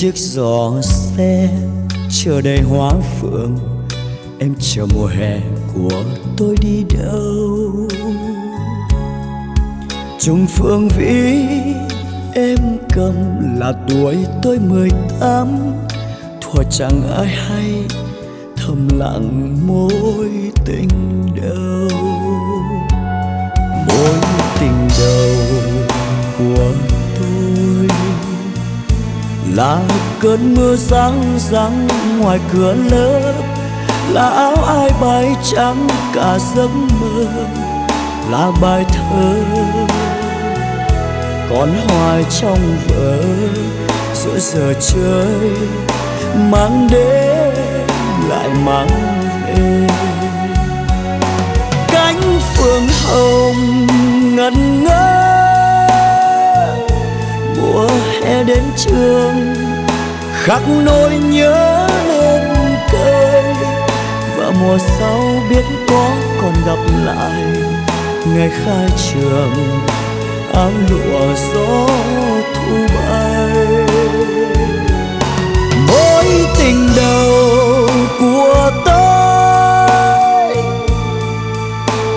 chiếc giỏ xe chờ đầy hoa phượng. Em chờ mùa hè của tôi đi đâu? Trùng phương vĩ em cầm là tuổi tôi mười tám. Thuở chẳng ai hay, thầm lặng môi là cơn mưa răng răng ngoài cửa lớp, là áo ai bay trắng cả giấc mơ, là bài thơ còn hoài trong vở giữa giờ chơi, mang đến lại mang về. Cánh phượng hồng ngẩn ngơ, mùa hè đến trường khắc nỗi nhớ lên cây và mùa sau biết có còn gặp lại, ngày khai trường, áo lụa gió thu bay. Mỗi tình đầu của tôi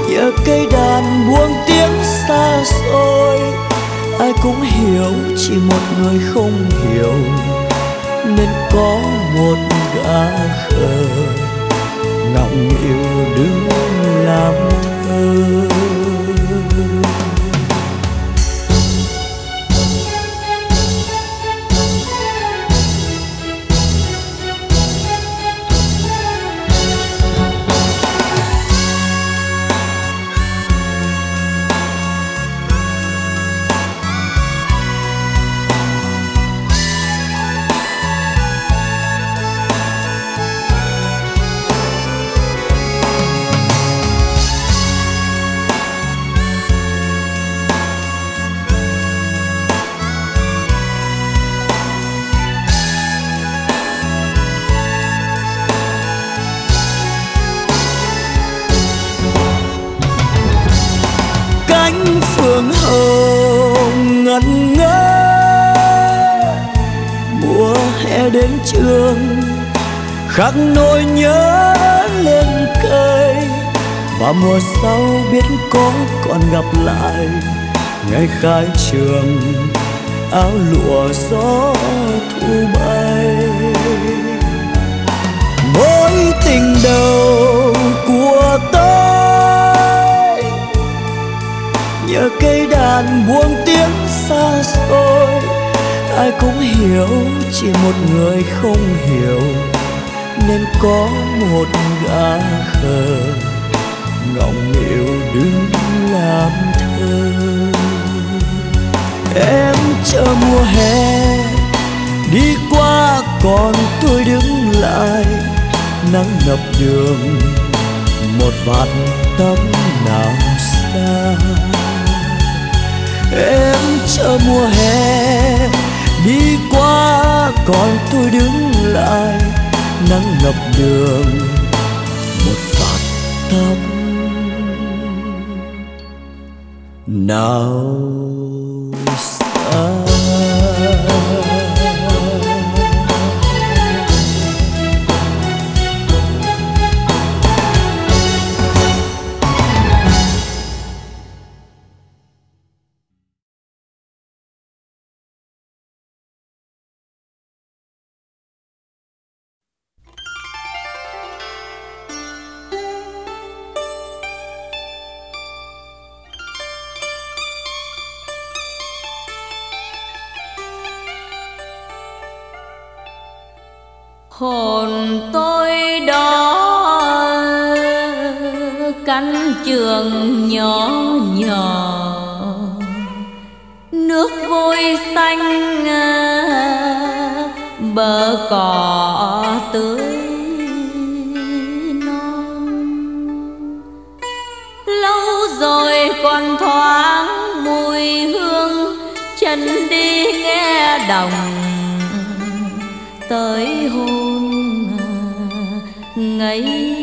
nhờ cây đàn buông tiếng xa xôi. Ai cũng hiểu, chỉ một người không hiểu nên có một gã khờ ngọng nghịu đứng làm thơ. Đến trường, khắc nỗi nhớ lên cây. Và mùa sau biết có còn gặp lại, ngày khai trường, áo lụa gió thu bay. Mối tình đầu của tôi, nhờ cây đàn buông tiếng xa xôi ai cũng hiểu, chỉ một người không hiểu. Nên có một gã khờ, ngọng nghịu đứng làm thơ. Em chờ mùa hè, đi qua còn tôi đứng lại. Nắng ngập đường, một vạt tóc nào xa. Em chờ mùa hè đi qua còn tôi đứng lại nắng ngập đường một phát tóc nào chân đi nghe đồng. Tới hôn à, ngày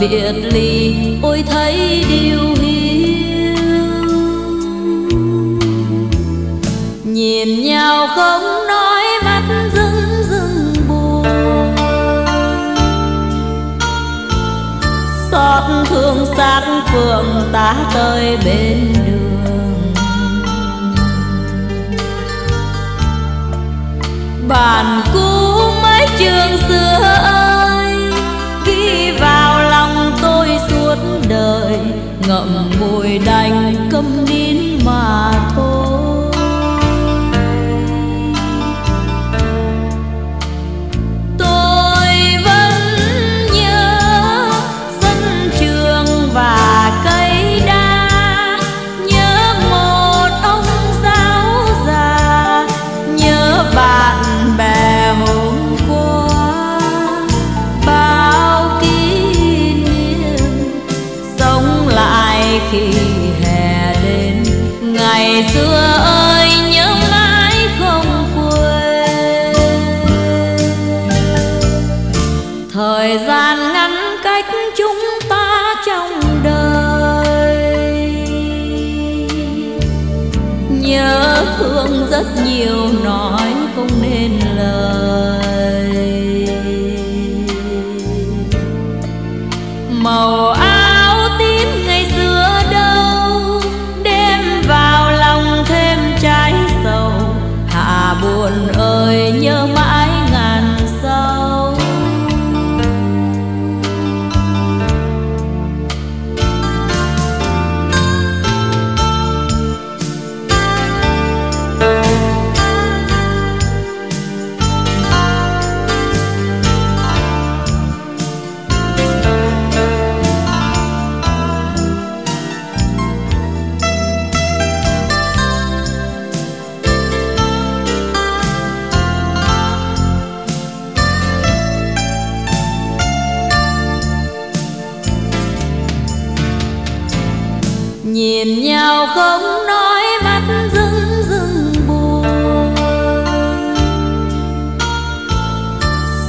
biệt ly, ôi thấy điều hiu nhìn nhau không nói mắt rưng rưng buồn. Xót thương xác phượng ta tới bên đường. Bàn cũ mấy trường xưa ngậm ngùi đành câm nín mà khi hè đến. Ngày xưa ơi, nhớ mãi không quên. Thời gian ngắn cách chúng ta trong đời. Nhớ thương rất nhiều nỗi không nói mắt rưng rưng buồn.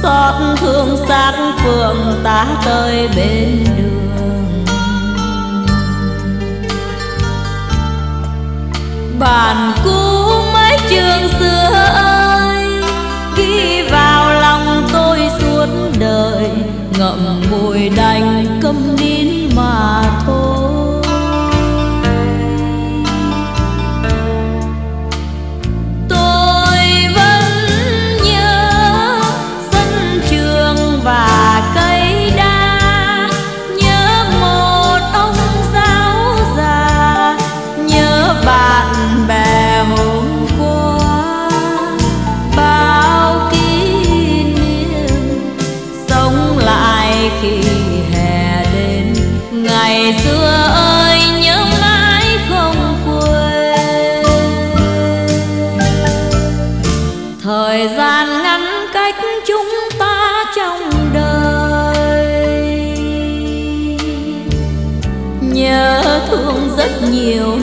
Xót thương xác phượng ta tới bên đường. Bàn cũ mấy trường xưa ơi, ghi vào lòng tôi suốt đời, ngậm ngùi đành câm nín mà nhiều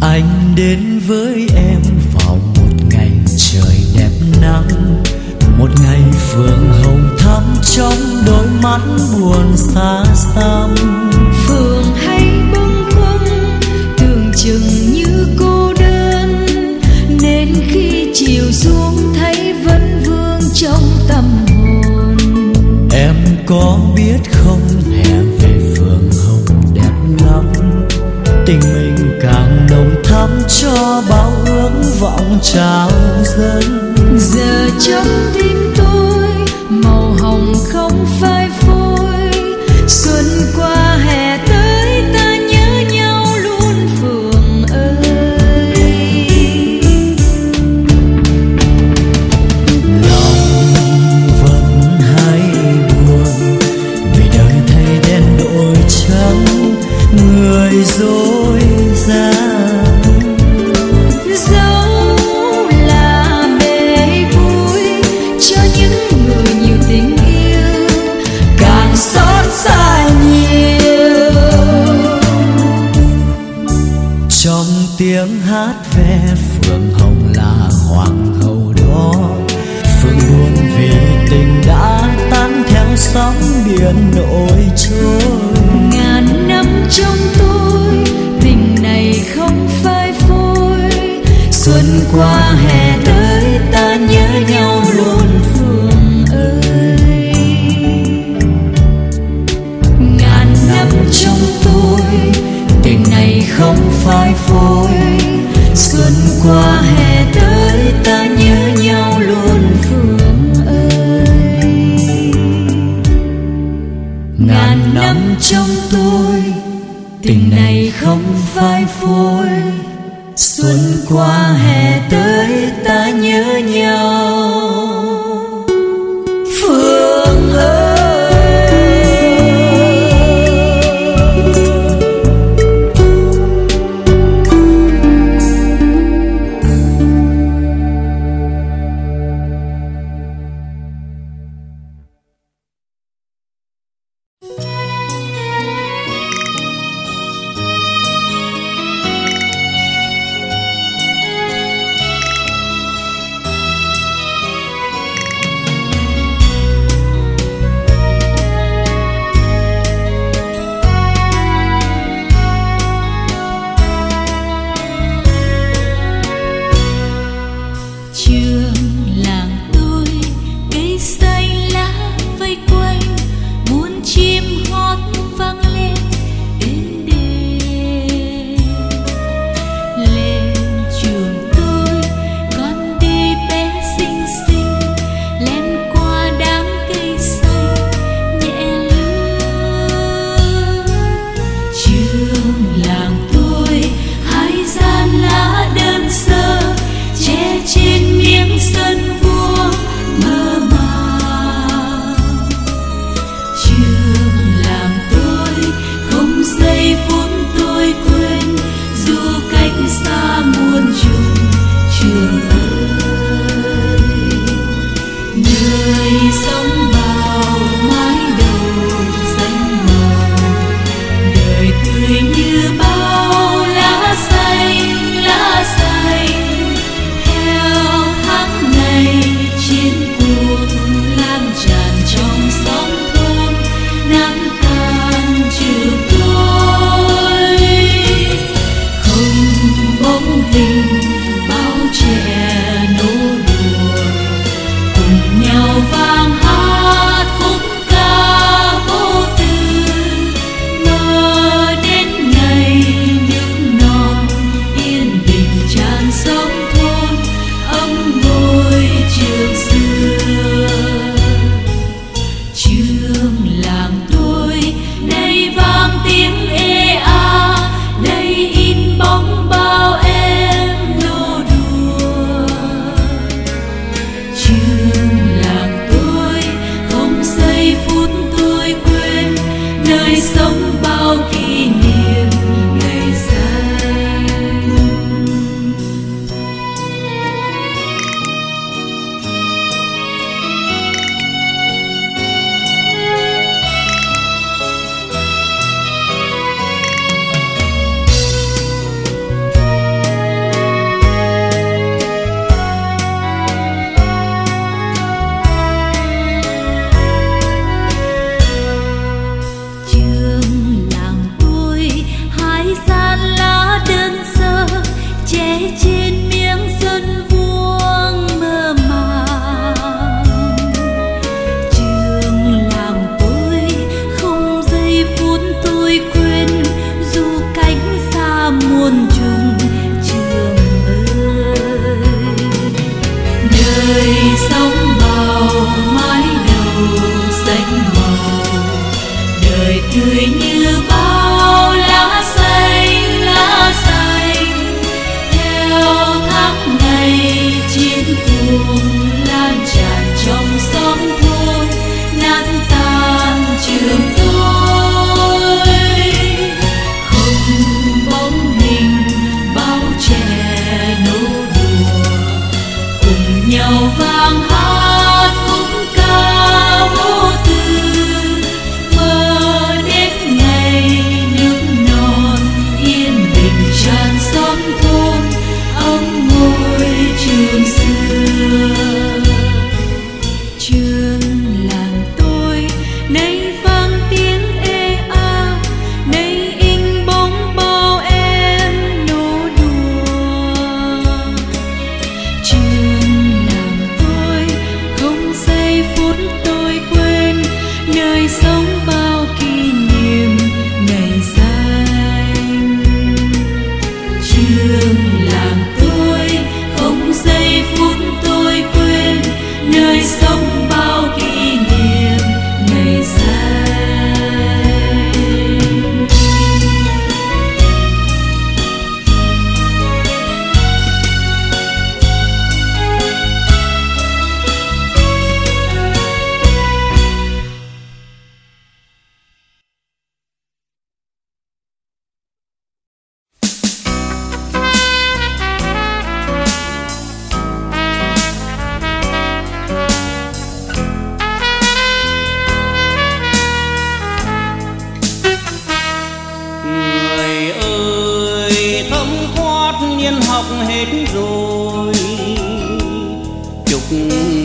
anh đến với em vào một ngày trời đẹp nắng một ngày phượng hồng thắm trong đôi mắt buồn xa xăm. Phượng hay bâng khuâng tưởng chừng như cô đơn nên khi chiều xuống thấy vẫn vương trong tâm hồn. Em có cho bao ước vọng trào dâng. Giờ trong tim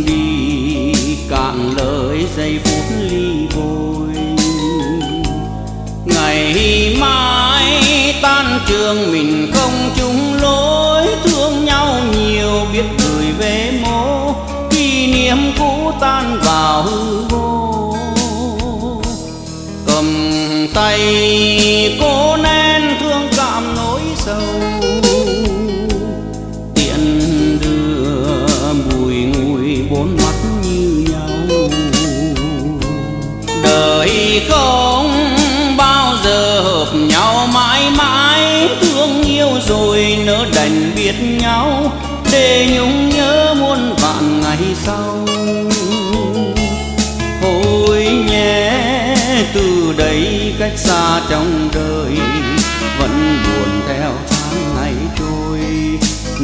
đi cạn lời giây phút ly vui. ngày mai tan trường mình không chung lối, thương nhau nhiều biết gửi về mô kỷ niệm cũ tan vào hư vô cầm tay cô rồi nỡ đành biết nhau, để nhung nhớ muôn vạn ngày sau. Thôi nhé, từ đây cách xa trong đời, vẫn buồn theo tháng ngày trôi.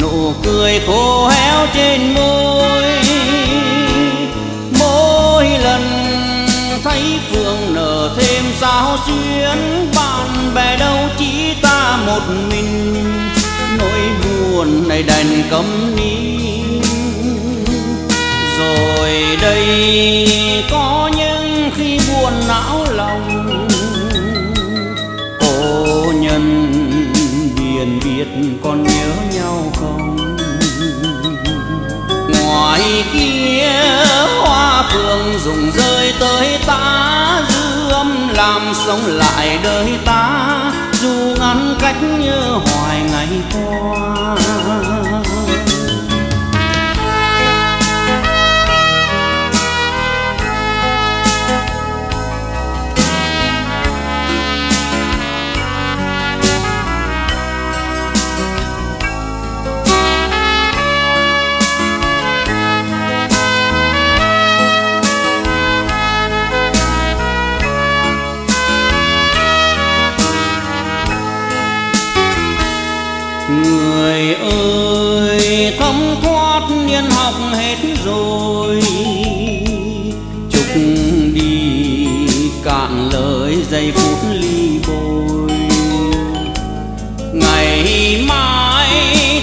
Nụ cười khô héo trên môi, mỗi lần thấy phương nở thêm sao xuyên bạn bè đâu chỉ ta một mình nỗi buồn này đành cấm nín rồi đây có những khi buồn não lòng Cô nhân biển biệt còn nhớ nhau không? Ngoài kia hoa phượng rụng rơi tới ta, dư âm làm sống lại đời ta. Dù ngăn cách như Before. người ơi, thấm thoát niên học hết rồi. Chúc đi cạn lời giây phút ly bôi ngày mai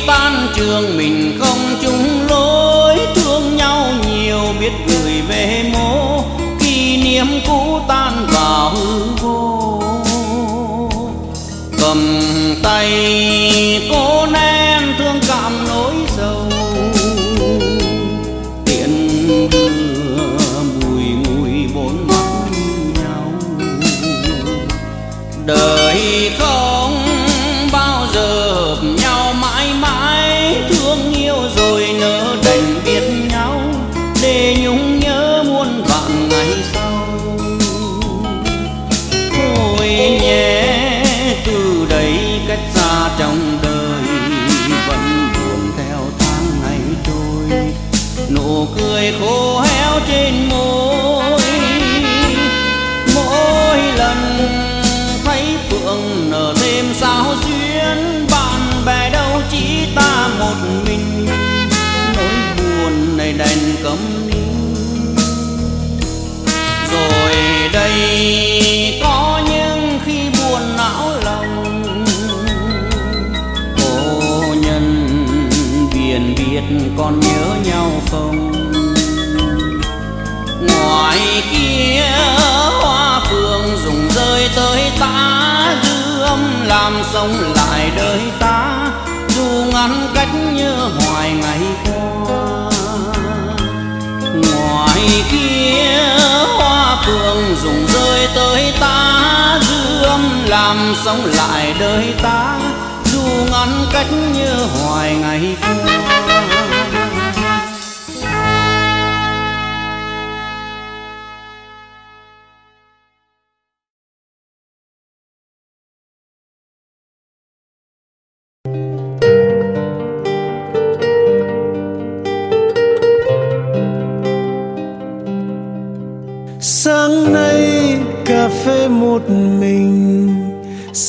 tan trường mình không chung lối. Thương nhau nhiều biết gửi về mô kỷ niệm cũ tan vào hư vô. Cầm tay người khô héo trên môi. Mỗi lần thấy phượng nở thêm sao duyên bạn bè đâu chỉ ta một mình. Nỗi buồn này đành câm nín rồi đây có những khi buồn não lòng. Cô nhân biển biệt còn nhớ nhau không? Ta dư âm làm sống lại đời ta, dù ngăn cách như hoài ngày qua. Ngoài kia, hoa phượng rụng rơi tới ta dư âm làm sống lại đời ta, dù ngăn cách như hoài ngày qua.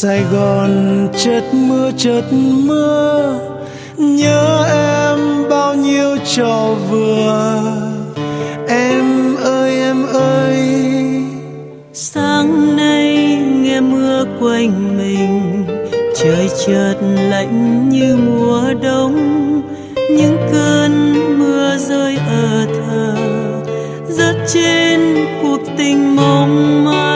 Sài gòn chợt mưa chợt mưa. Nhớ em bao nhiêu trò vừa. Em ơi em ơi. Sáng nay nghe mưa quanh mình. Trời chợt lạnh như mùa đông. Những cơn mưa rơi ở thờ. Rớt trên cuộc tình mong manh.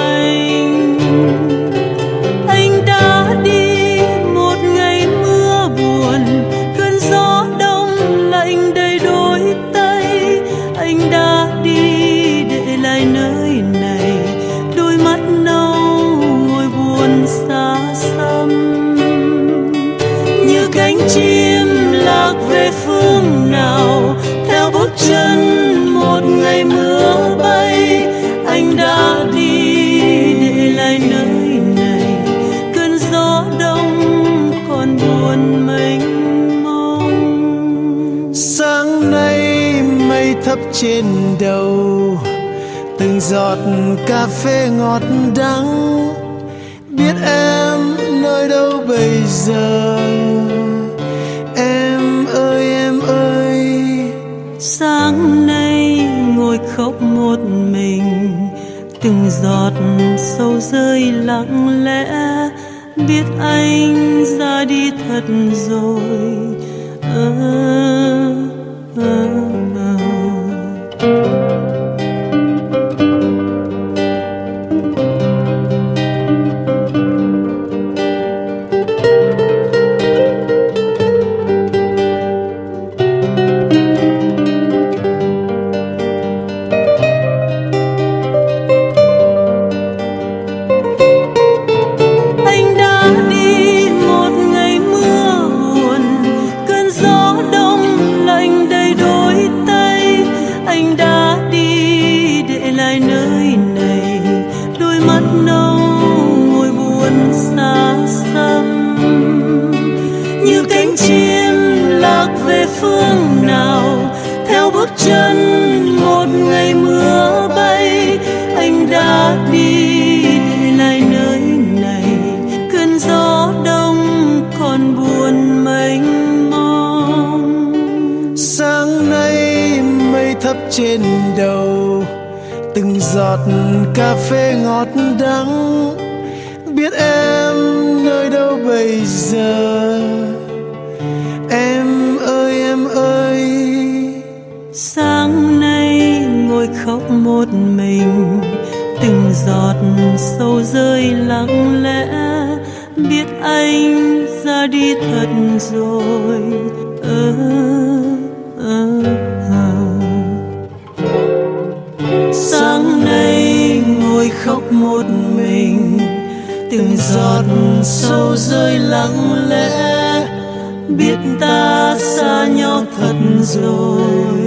Cánh chim lạc về phương nào. Theo bước chân một ngày mưa bay, anh đã đi để lại nơi này. Cơn gió đông còn buồn mênh mông. Sáng nay mây thấp trên đầu, từng giọt cà phê ngọt đắng. Biết em nơi đâu bây giờ? Sầu rơi lặng lẽ biết anh ra đi thật rồi. Ờ, sâu rơi lặng lẽ, biết anh ra đi thật rồi. Ơ ơ. Sáng nay ngồi khóc một mình, từng giọt sâu rơi lặng lẽ, biết ta xa nhau thật rồi.